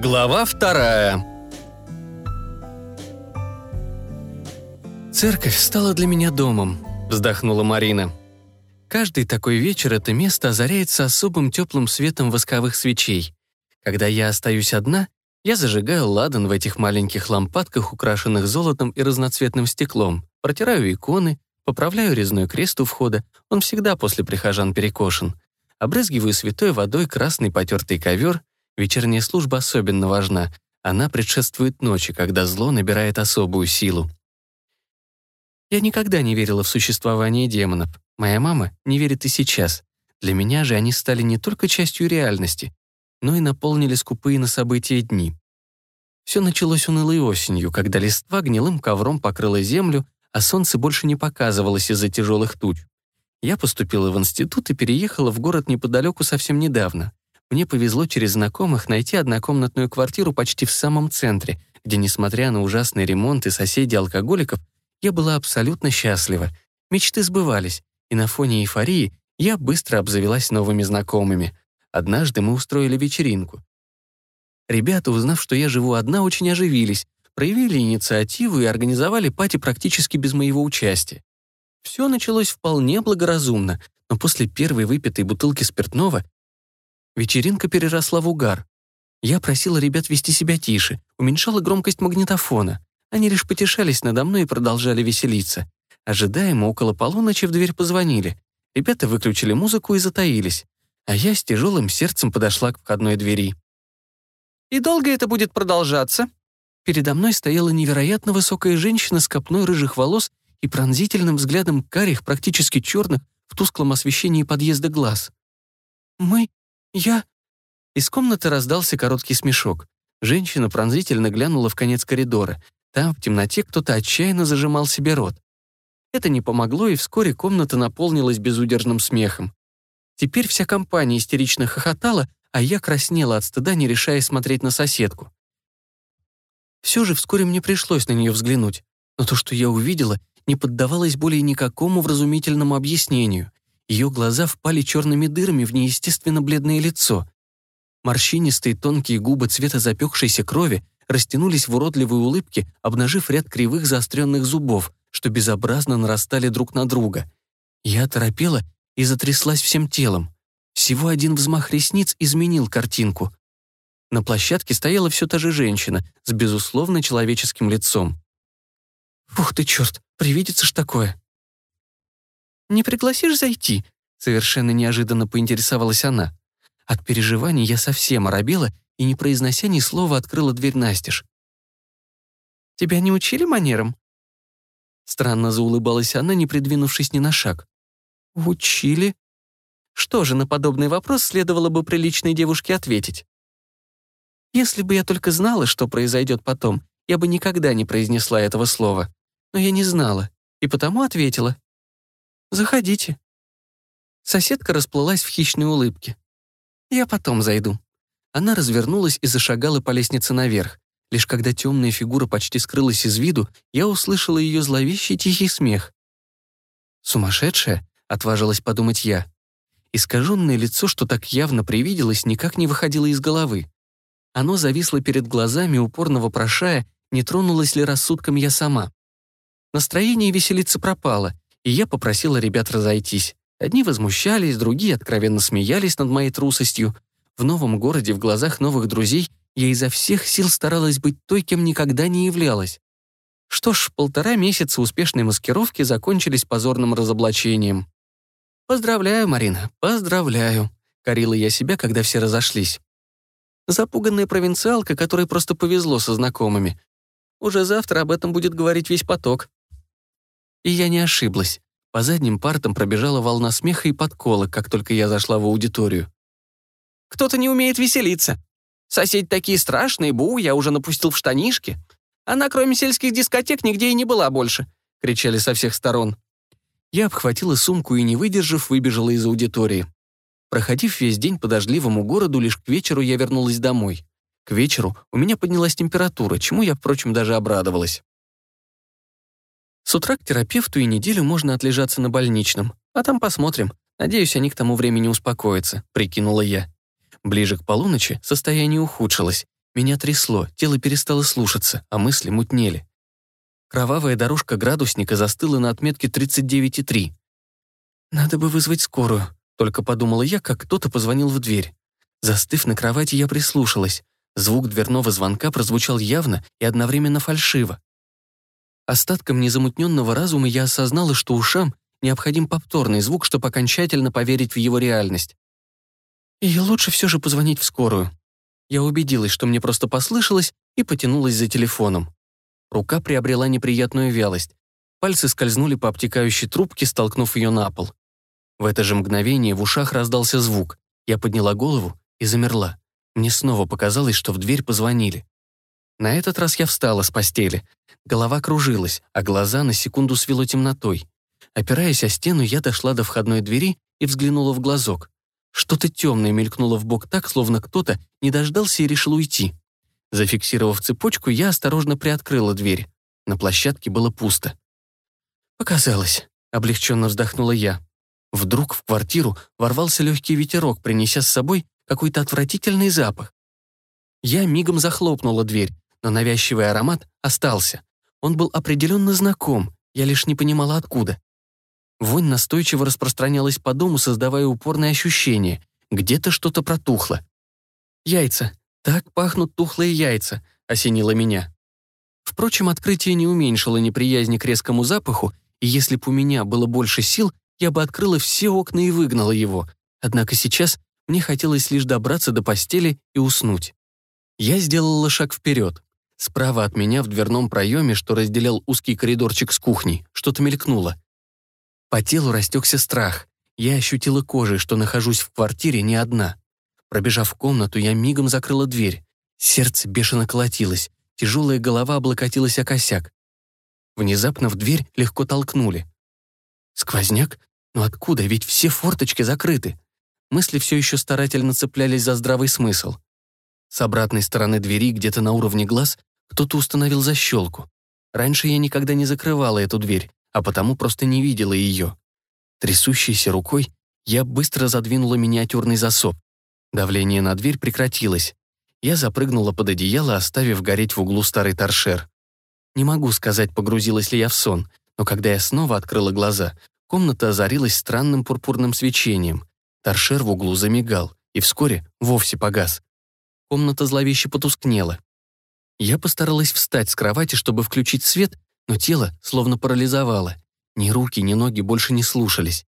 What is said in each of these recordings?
Глава вторая. «Церковь стала для меня домом», — вздохнула Марина. «Каждый такой вечер это место озаряется особым теплым светом восковых свечей. Когда я остаюсь одна, я зажигаю ладан в этих маленьких лампадках, украшенных золотом и разноцветным стеклом, протираю иконы, поправляю резной крест у входа, он всегда после прихожан перекошен, обрызгиваю святой водой красный потертый ковер, вечерняя служба особенно важна, она предшествует ночи, когда зло набирает особую силу. Я никогда не верила в существование демонов. Моя мама не верит и сейчас. Для меня же они стали не только частью реальности, но и наполнили скупые на события дни. Все началось унылой осенью, когда листва гнилым ковром покрыла землю, а солнце больше не показывалось из-за тяжелых туч. Я поступила в институт и переехала в город неподалеку совсем недавно. Мне повезло через знакомых найти однокомнатную квартиру почти в самом центре, где, несмотря на ужасный ремонт и соседей-алкоголиков, я была абсолютно счастлива. Мечты сбывались, и на фоне эйфории я быстро обзавелась новыми знакомыми. Однажды мы устроили вечеринку. Ребята, узнав, что я живу одна, очень оживились, проявили инициативу и организовали пати практически без моего участия. Все началось вполне благоразумно, но после первой выпитой бутылки спиртного вечеринка переросла в угар. Я просила ребят вести себя тише, уменьшала громкость магнитофона. Они лишь потешались надо мной и продолжали веселиться. Ожидаемо около полуночи в дверь позвонили. Ребята выключили музыку и затаились. А я с тяжелым сердцем подошла к входной двери. «И долго это будет продолжаться?» Передо мной стояла невероятно высокая женщина с копной рыжих волос и пронзительным взглядом карих, практически черных, в тусклом освещении подъезда глаз. «Мы... я...» Из комнаты раздался короткий смешок. Женщина пронзительно глянула в конец коридора. Там, в темноте, кто-то отчаянно зажимал себе рот. Это не помогло, и вскоре комната наполнилась безудержным смехом. Теперь вся компания истерично хохотала, а я краснела от стыда, не решая смотреть на соседку. Все же вскоре мне пришлось на нее взглянуть, но то, что я увидела, не поддавалось более никакому вразумительному объяснению. Ее глаза впали черными дырами в неестественно бледное лицо. Морщинистые тонкие губы цвета запекшейся крови растянулись в уродливой улыбке, обнажив ряд кривых заостренных зубов, что безобразно нарастали друг на друга. Я торопела и затряслась всем телом. Всего один взмах ресниц изменил картинку. На площадке стояла все та же женщина с безусловно человеческим лицом. «Ух ты, черт, привидится ж такое!» «Не пригласишь зайти?» Совершенно неожиданно поинтересовалась она. От переживаний я совсем оробела и, не произнося ни слова, открыла дверь настежь. «Тебя не учили манерам?» Странно заулыбалась она, не придвинувшись ни на шаг. «Учили?» Что же, на подобный вопрос следовало бы приличной девушке ответить. Если бы я только знала, что произойдет потом, я бы никогда не произнесла этого слова. Но я не знала, и потому ответила. «Заходите». Соседка расплылась в хищной улыбке. «Я потом зайду». Она развернулась и зашагала по лестнице наверх. Лишь когда темная фигура почти скрылась из виду, я услышала ее зловещий тихий смех. «Сумасшедшая?» — отважилась подумать я. Искаженное лицо, что так явно привиделось, никак не выходило из головы. Оно зависло перед глазами, упорно вопрошая, не тронулась ли рассудком я сама. Настроение веселиться пропало, и я попросила ребят разойтись. Одни возмущались, другие откровенно смеялись над моей трусостью. В новом городе, в глазах новых друзей, я изо всех сил старалась быть той, кем никогда не являлась. Что ж, полтора месяца успешной маскировки закончились позорным разоблачением. «Поздравляю, Марина, поздравляю», — корила я себя, когда все разошлись. Запуганная провинциалка, которой просто повезло со знакомыми. Уже завтра об этом будет говорить весь поток. И я не ошиблась. По задним партам пробежала волна смеха и подколок, как только я зашла в аудиторию. «Кто-то не умеет веселиться. Соседи такие страшные, бу, я уже напустил в штанишки. Она, кроме сельских дискотек, нигде и не была больше», — кричали со всех сторон. Я обхватила сумку и, не выдержав, выбежала из аудитории. Проходив весь день по дождливому городу, лишь к вечеру я вернулась домой. К вечеру у меня поднялась температура, чему я, впрочем, даже обрадовалась. С утра к терапевту и неделю можно отлежаться на больничном, а там посмотрим. Надеюсь, они к тому времени успокоятся, прикинула я. Ближе к полуночи состояние ухудшилось. Меня трясло, тело перестало слушаться, а мысли мутнели. Кровавая дорожка градусника застыла на отметке 39,3. «Надо бы вызвать скорую», — только подумала я, как кто-то позвонил в дверь. Застыв на кровати, я прислушалась. Звук дверного звонка прозвучал явно и одновременно фальшиво. Остатком незамутненного разума я осознала, что ушам необходим повторный звук, чтобы окончательно поверить в его реальность. И лучше все же позвонить в скорую. Я убедилась, что мне просто послышалось, и потянулась за телефоном. Рука приобрела неприятную вялость. Пальцы скользнули по обтекающей трубке, столкнув ее на пол. В это же мгновение в ушах раздался звук. Я подняла голову и замерла. Мне снова показалось, что в дверь позвонили. На этот раз я встала с постели. Голова кружилась, а глаза на секунду свело темнотой. Опираясь о стену, я дошла до входной двери и взглянула в глазок. Что-то темное мелькнуло в бок так, словно кто-то не дождался и решил уйти. Зафиксировав цепочку, я осторожно приоткрыла дверь. На площадке было пусто. «Показалось», — облегченно вздохнула я. Вдруг в квартиру ворвался легкий ветерок, принеся с собой какой-то отвратительный запах. Я мигом захлопнула дверь, но навязчивый аромат остался. Он был определенно знаком, я лишь не понимала откуда. Вонь настойчиво распространялась по дому, создавая упорное ощущение. Где-то что-то протухло. «Яйца. Так пахнут тухлые яйца», — осенило меня. Впрочем, открытие не уменьшило неприязни к резкому запаху, и если бы у меня было больше сил, я бы открыла все окна и выгнала его. Однако сейчас мне хотелось лишь добраться до постели и уснуть. Я сделала шаг вперед. Справа от меня в дверном проеме, что разделял узкий коридорчик с кухней, что-то мелькнуло. По телу растекся страх. Я ощутила кожей, что нахожусь в квартире не одна. Пробежав в комнату, я мигом закрыла дверь. Сердце бешено колотилось, тяжелая голова облокотилась о косяк. Внезапно в дверь легко толкнули. Сквозняк? Но откуда? Ведь все форточки закрыты. Мысли все еще старательно цеплялись за здравый смысл. С обратной стороны двери, где-то на уровне глаз, кто-то установил защелку. Раньше я никогда не закрывала эту дверь, а потому просто не видела ее. Трясущейся рукой я быстро задвинула миниатюрный засов. Давление на дверь прекратилось. Я запрыгнула под одеяло, оставив гореть в углу старый торшер. Не могу сказать, погрузилась ли я в сон, но когда я снова открыла глаза, комната озарилась странным пурпурным свечением. Торшер в углу замигал и вскоре вовсе погас. Комната зловеще потускнела. Я постаралась встать с кровати, чтобы включить свет, но тело словно парализовало. Ни руки, ни ноги больше не слушались.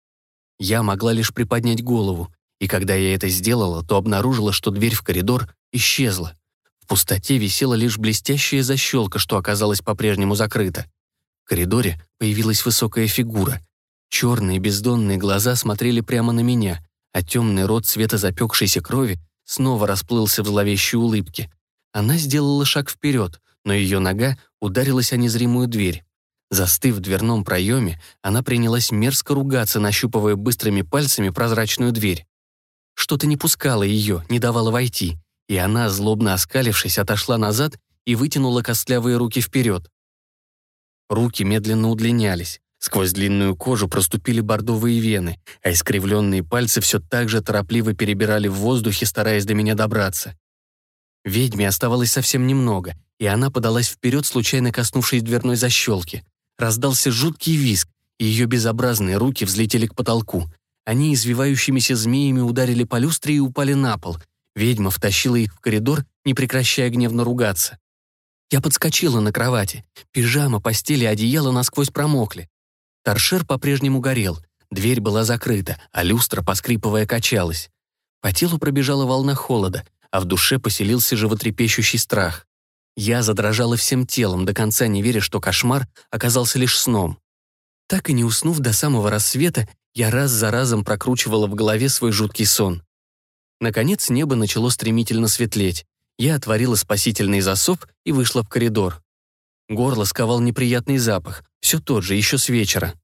Я могла лишь приподнять голову, и когда я это сделала, то обнаружила, что дверь в коридор исчезла. В пустоте висела лишь блестящая защелка, что оказалась по-прежнему закрыта. В коридоре появилась высокая фигура. Черные бездонные глаза смотрели прямо на меня, а темный рот цвета запекшейся крови снова расплылся в зловещей улыбке. Она сделала шаг вперед, но ее нога ударилась о незримую дверь. Застыв в дверном проеме, она принялась мерзко ругаться, нащупывая быстрыми пальцами прозрачную дверь. Что-то не пускало ее, не давало войти, и она, злобно оскалившись, отошла назад и вытянула костлявые руки вперед. Руки медленно удлинялись. Сквозь длинную кожу проступили бордовые вены, а искривленные пальцы все так же торопливо перебирали в воздухе, стараясь до меня добраться. Ведьме оставалось совсем немного, и она подалась вперед, случайно коснувшись дверной защелки. Раздался жуткий визг, и ее безобразные руки взлетели к потолку. Они извивающимися змеями ударили по люстре и упали на пол. Ведьма втащила их в коридор, не прекращая гневно ругаться. Я подскочила на кровати. Пижама, постели одеяло насквозь промокли. Торшер по-прежнему горел, дверь была закрыта, а люстра, поскрипывая, качалась. По телу пробежала волна холода, а в душе поселился животрепещущий страх. Я задрожала всем телом, до конца не веря, что кошмар оказался лишь сном. Так и не уснув до самого рассвета, я раз за разом прокручивала в голове свой жуткий сон. Наконец небо начало стремительно светлеть. Я отворила спасительный засов и вышла в коридор. Горло сковал неприятный запах, все тот же, еще с вечера.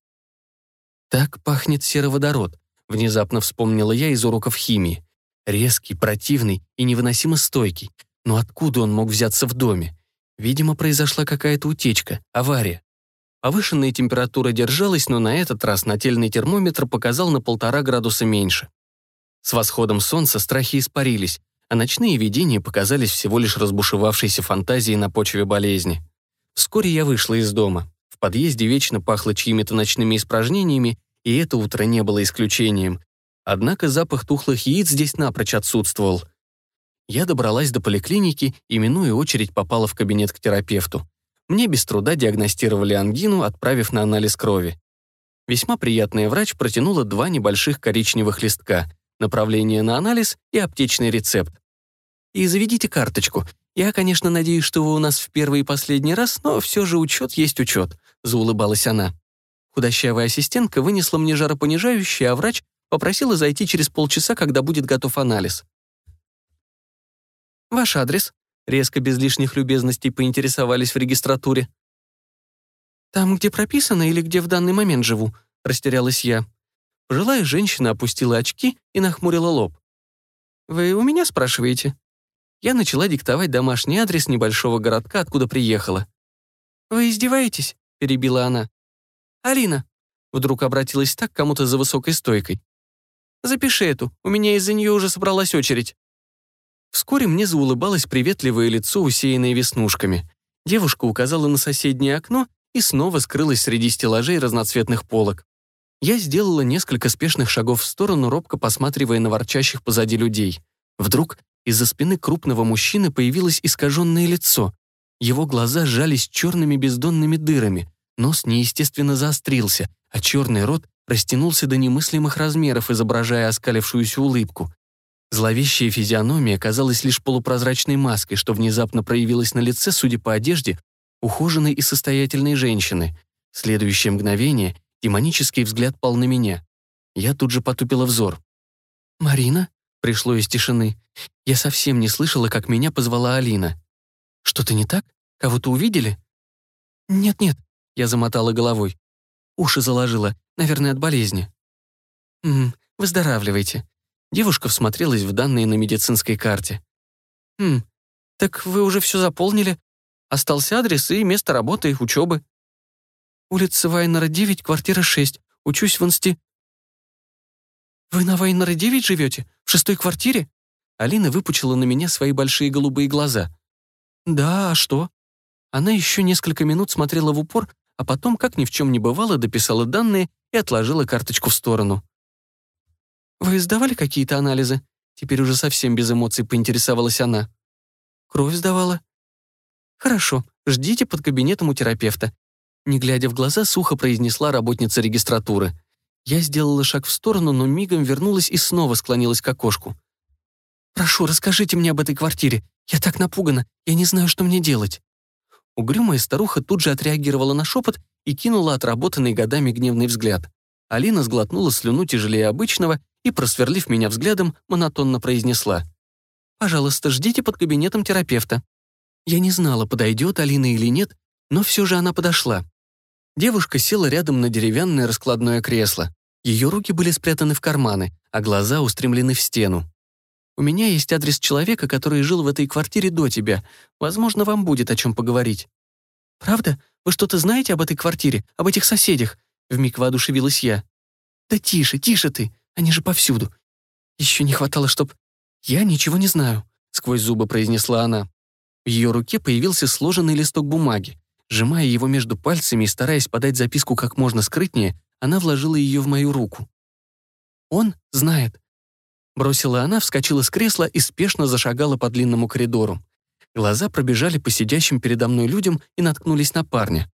«Так пахнет сероводород», — внезапно вспомнила я из уроков химии. Резкий, противный и невыносимо стойкий. Но откуда он мог взяться в доме? Видимо, произошла какая-то утечка, авария. Повышенная температура держалась, но на этот раз нательный термометр показал на полтора градуса меньше. С восходом солнца страхи испарились, а ночные видения показались всего лишь разбушевавшейся фантазией на почве болезни. Вскоре я вышла из дома. В подъезде вечно пахло чьими-то ночными испражнениями, и это утро не было исключением. Однако запах тухлых яиц здесь напрочь отсутствовал. Я добралась до поликлиники и, минуя очередь, попала в кабинет к терапевту. Мне без труда диагностировали ангину, отправив на анализ крови. Весьма приятная врач протянула два небольших коричневых листка, направление на анализ и аптечный рецепт. И заведите карточку. Я, конечно, надеюсь, что вы у нас в первый и последний раз, но все же учет есть учет», — заулыбалась она. Худощавая ассистентка вынесла мне жаропонижающее, а врач попросила зайти через полчаса, когда будет готов анализ. «Ваш адрес?» — резко без лишних любезностей поинтересовались в регистратуре. «Там, где прописано или где в данный момент живу?» — растерялась я. Пожилая женщина опустила очки и нахмурила лоб. «Вы у меня спрашиваете?» Я начала диктовать домашний адрес небольшого городка, откуда приехала. «Вы издеваетесь?» — перебила она. «Алина!» — вдруг обратилась так к кому-то за высокой стойкой. «Запиши эту, у меня из-за нее уже собралась очередь». Вскоре мне заулыбалось приветливое лицо, усеянное веснушками. Девушка указала на соседнее окно и снова скрылась среди стеллажей разноцветных полок. Я сделала несколько спешных шагов в сторону, робко посматривая на ворчащих позади людей. Вдруг из-за спины крупного мужчины появилось искаженное лицо. Его глаза сжались черными бездонными дырами, нос неестественно заострился, а черный рот растянулся до немыслимых размеров, изображая оскалившуюся улыбку. Зловещая физиономия казалась лишь полупрозрачной маской, что внезапно проявилась на лице, судя по одежде, ухоженной и состоятельной женщины. В следующее мгновение демонический взгляд пал на меня. Я тут же потупила взор. «Марина?» — пришло из тишины. Я совсем не слышала, как меня позвала Алина. «Что-то не так? Кого-то увидели?» «Нет-нет», — я замотала головой. Уши заложила, наверное, от болезни. «М выздоравливайте». Девушка всмотрелась в данные на медицинской карте. «Хм, так вы уже все заполнили? Остался адрес и место работы, и учебы. Улица Вайнера, 9, квартира 6. Учусь в инсти... «Вы на Вайнера 9 живете? В шестой квартире?» Алина выпучила на меня свои большие голубые глаза. «Да, а что?» Она еще несколько минут смотрела в упор, а потом, как ни в чем не бывало, дописала данные и отложила карточку в сторону. «Вы сдавали какие-то анализы?» Теперь уже совсем без эмоций поинтересовалась она. «Кровь сдавала?» «Хорошо, ждите под кабинетом у терапевта». Не глядя в глаза, сухо произнесла работница регистратуры. Я сделала шаг в сторону, но мигом вернулась и снова склонилась к окошку. «Прошу, расскажите мне об этой квартире. Я так напугана, я не знаю, что мне делать». Угрюмая старуха тут же отреагировала на шепот и кинула отработанный годами гневный взгляд. Алина сглотнула слюну тяжелее обычного и, просверлив меня взглядом, монотонно произнесла. «Пожалуйста, ждите под кабинетом терапевта». Я не знала, подойдет Алина или нет, но все же она подошла. Девушка села рядом на деревянное раскладное кресло. Ее руки были спрятаны в карманы, а глаза устремлены в стену. «У меня есть адрес человека, который жил в этой квартире до тебя. Возможно, вам будет о чем поговорить». «Правда? Вы что-то знаете об этой квартире, об этих соседях?» Вмиг воодушевилась я. «Да тише, тише ты, они же повсюду. Еще не хватало, чтоб...» «Я ничего не знаю», — сквозь зубы произнесла она. В ее руке появился сложенный листок бумаги. Сжимая его между пальцами и стараясь подать записку как можно скрытнее, она вложила ее в мою руку. «Он знает». Бросила она, вскочила с кресла и спешно зашагала по длинному коридору. Глаза пробежали по сидящим передо мной людям и наткнулись на парня.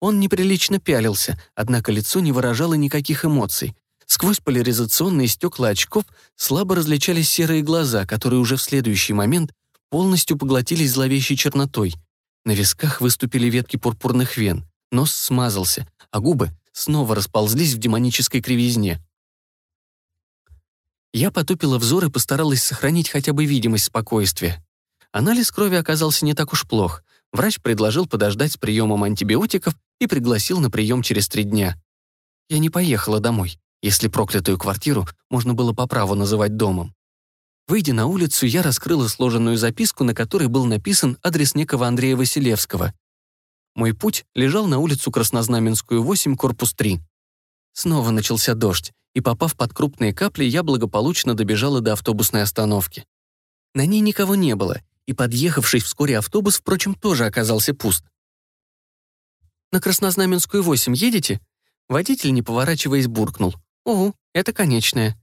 Он неприлично пялился, однако лицо не выражало никаких эмоций. Сквозь поляризационные стекла очков слабо различались серые глаза, которые уже в следующий момент полностью поглотились зловещей чернотой. На висках выступили ветки пурпурных вен, нос смазался, а губы снова расползлись в демонической кривизне. Я потупила взор и постаралась сохранить хотя бы видимость спокойствия. Анализ крови оказался не так уж плох. Врач предложил подождать с приемом антибиотиков и пригласил на прием через три дня. Я не поехала домой, если проклятую квартиру можно было по праву называть домом. Выйдя на улицу, я раскрыла сложенную записку, на которой был написан адрес некого Андрея Василевского. Мой путь лежал на улицу Краснознаменскую, 8, корпус 3. Снова начался дождь, и, попав под крупные капли, я благополучно добежала до автобусной остановки. На ней никого не было, и подъехавший вскоре автобус, впрочем, тоже оказался пуст. «На Краснознаменскую 8 едете?» Водитель, не поворачиваясь, буркнул. «Угу, это конечная».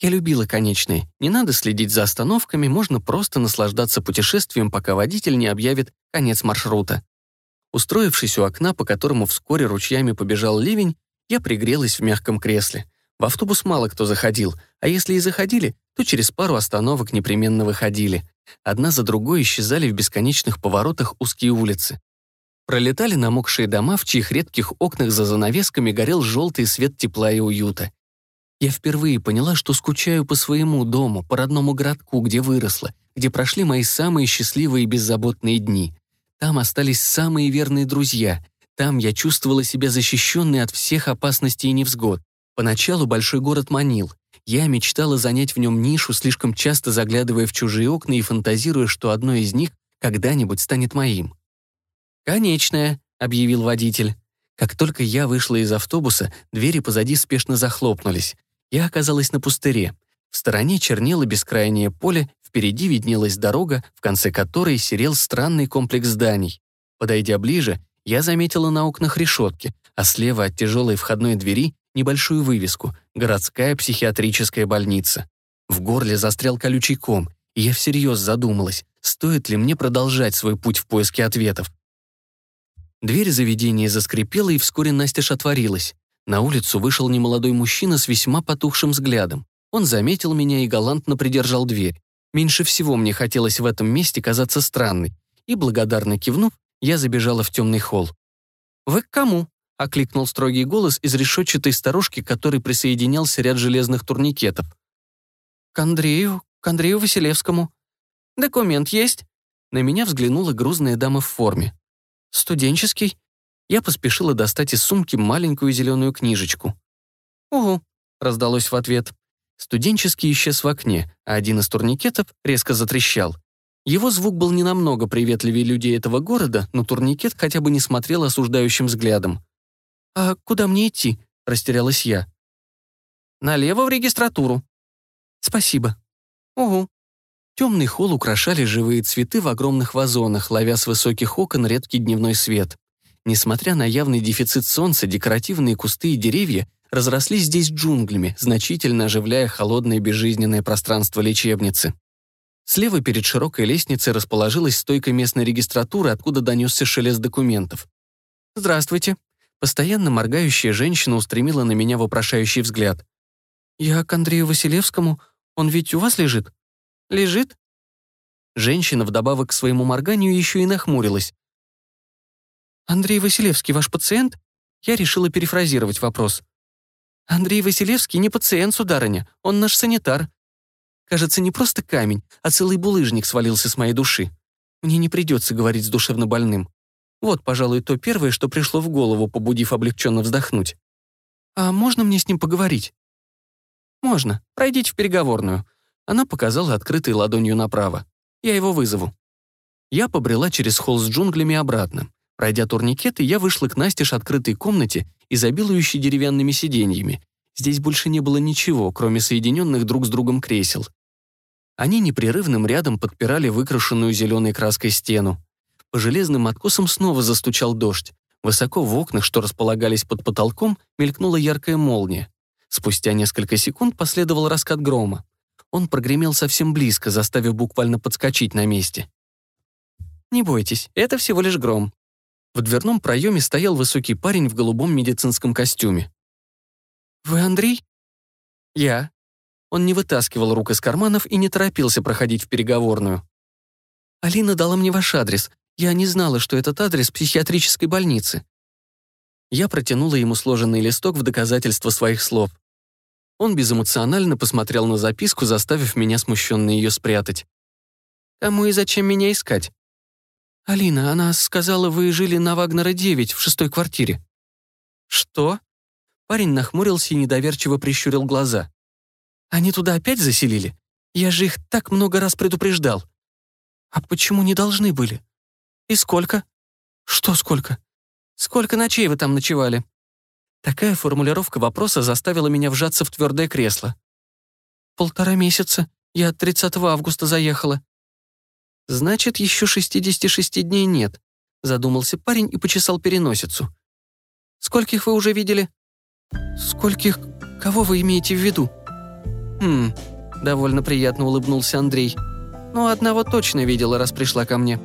Я любила конечные. Не надо следить за остановками, можно просто наслаждаться путешествием, пока водитель не объявит конец маршрута. Устроившись у окна, по которому вскоре ручьями побежал ливень, я пригрелась в мягком кресле. В автобус мало кто заходил, а если и заходили, то через пару остановок непременно выходили. Одна за другой исчезали в бесконечных поворотах узкие улицы. Пролетали намокшие дома, в чьих редких окнах за занавесками горел желтый свет тепла и уюта. Я впервые поняла, что скучаю по своему дому, по родному городку, где выросла, где прошли мои самые счастливые и беззаботные дни. Там остались самые верные друзья. Там я чувствовала себя защищенной от всех опасностей и невзгод. Поначалу большой город манил. Я мечтала занять в нем нишу, слишком часто заглядывая в чужие окна и фантазируя, что одно из них когда-нибудь станет моим. «Конечная», — объявил водитель. Как только я вышла из автобуса, двери позади спешно захлопнулись. Я оказалась на пустыре. В стороне чернело бескрайнее поле, впереди виднелась дорога, в конце которой серел странный комплекс зданий. Подойдя ближе, я заметила на окнах решетки, а слева от тяжелой входной двери небольшую вывеску «Городская психиатрическая больница». В горле застрял колючий ком, и я всерьез задумалась, стоит ли мне продолжать свой путь в поиске ответов. Дверь заведения заскрипела, и вскоре настежь отворилась. На улицу вышел немолодой мужчина с весьма потухшим взглядом. Он заметил меня и галантно придержал дверь. Меньше всего мне хотелось в этом месте казаться странной, и, благодарно кивнув, я забежала в темный холл. «Вы к кому?» — окликнул строгий голос из решетчатой сторожки, к которой присоединялся ряд железных турникетов. «К Андрею, к Андрею Василевскому». «Документ есть?» На меня взглянула грузная дама в форме. «Студенческий?» Я поспешила достать из сумки маленькую зеленую книжечку. «Угу», — раздалось в ответ. Студенческий исчез в окне, а один из турникетов резко затрещал. Его звук был не намного приветливее людей этого города, но турникет хотя бы не смотрел осуждающим взглядом. «А куда мне идти?» — растерялась я. «Налево в регистратуру». «Спасибо». «Угу». Темный холл украшали живые цветы в огромных вазонах, ловя с высоких окон редкий дневной свет. Несмотря на явный дефицит солнца, декоративные кусты и деревья разрослись здесь джунглями, значительно оживляя холодное безжизненное пространство лечебницы. Слева перед широкой лестницей расположилась стойка местной регистратуры, откуда донесся шелест документов. «Здравствуйте». Постоянно моргающая женщина устремила на меня вопрошающий взгляд. «Я к Андрею Василевскому. Он ведь у вас лежит?» «Лежит?» Женщина вдобавок к своему морганию еще и нахмурилась. «Андрей Василевский ваш пациент?» Я решила перефразировать вопрос. «Андрей Василевский не пациент, сударыня, он наш санитар. Кажется, не просто камень, а целый булыжник свалился с моей души. Мне не придется говорить с душевно больным. Вот, пожалуй, то первое, что пришло в голову, побудив облегченно вздохнуть. «А можно мне с ним поговорить?» «Можно. Пройдите в переговорную». Она показала открытой ладонью направо. «Я его вызову». Я побрела через холл с джунглями обратно. Пройдя турникеты, я вышла к настежь открытой комнате, изобилующей деревянными сиденьями. Здесь больше не было ничего, кроме соединенных друг с другом кресел. Они непрерывным рядом подпирали выкрашенную зеленой краской стену. По железным откосам снова застучал дождь. Высоко в окнах, что располагались под потолком, мелькнула яркая молния. Спустя несколько секунд последовал раскат грома. Он прогремел совсем близко, заставив буквально подскочить на месте. «Не бойтесь, это всего лишь гром», в дверном проеме стоял высокий парень в голубом медицинском костюме. «Вы Андрей?» «Я». Он не вытаскивал рук из карманов и не торопился проходить в переговорную. «Алина дала мне ваш адрес. Я не знала, что этот адрес психиатрической больницы». Я протянула ему сложенный листок в доказательство своих слов. Он безэмоционально посмотрел на записку, заставив меня смущенно ее спрятать. «Кому и зачем меня искать?» «Алина, она сказала, вы жили на Вагнера 9 в шестой квартире». «Что?» Парень нахмурился и недоверчиво прищурил глаза. «Они туда опять заселили? Я же их так много раз предупреждал». «А почему не должны были?» «И сколько?» «Что сколько?» «Сколько ночей вы там ночевали?» Такая формулировка вопроса заставила меня вжаться в твердое кресло. «Полтора месяца. Я 30 августа заехала». «Значит, еще 66 дней нет», — задумался парень и почесал переносицу. «Скольких вы уже видели?» «Скольких? Кого вы имеете в виду?» «Хм...» — довольно приятно улыбнулся Андрей. «Ну, одного точно видела, раз пришла ко мне».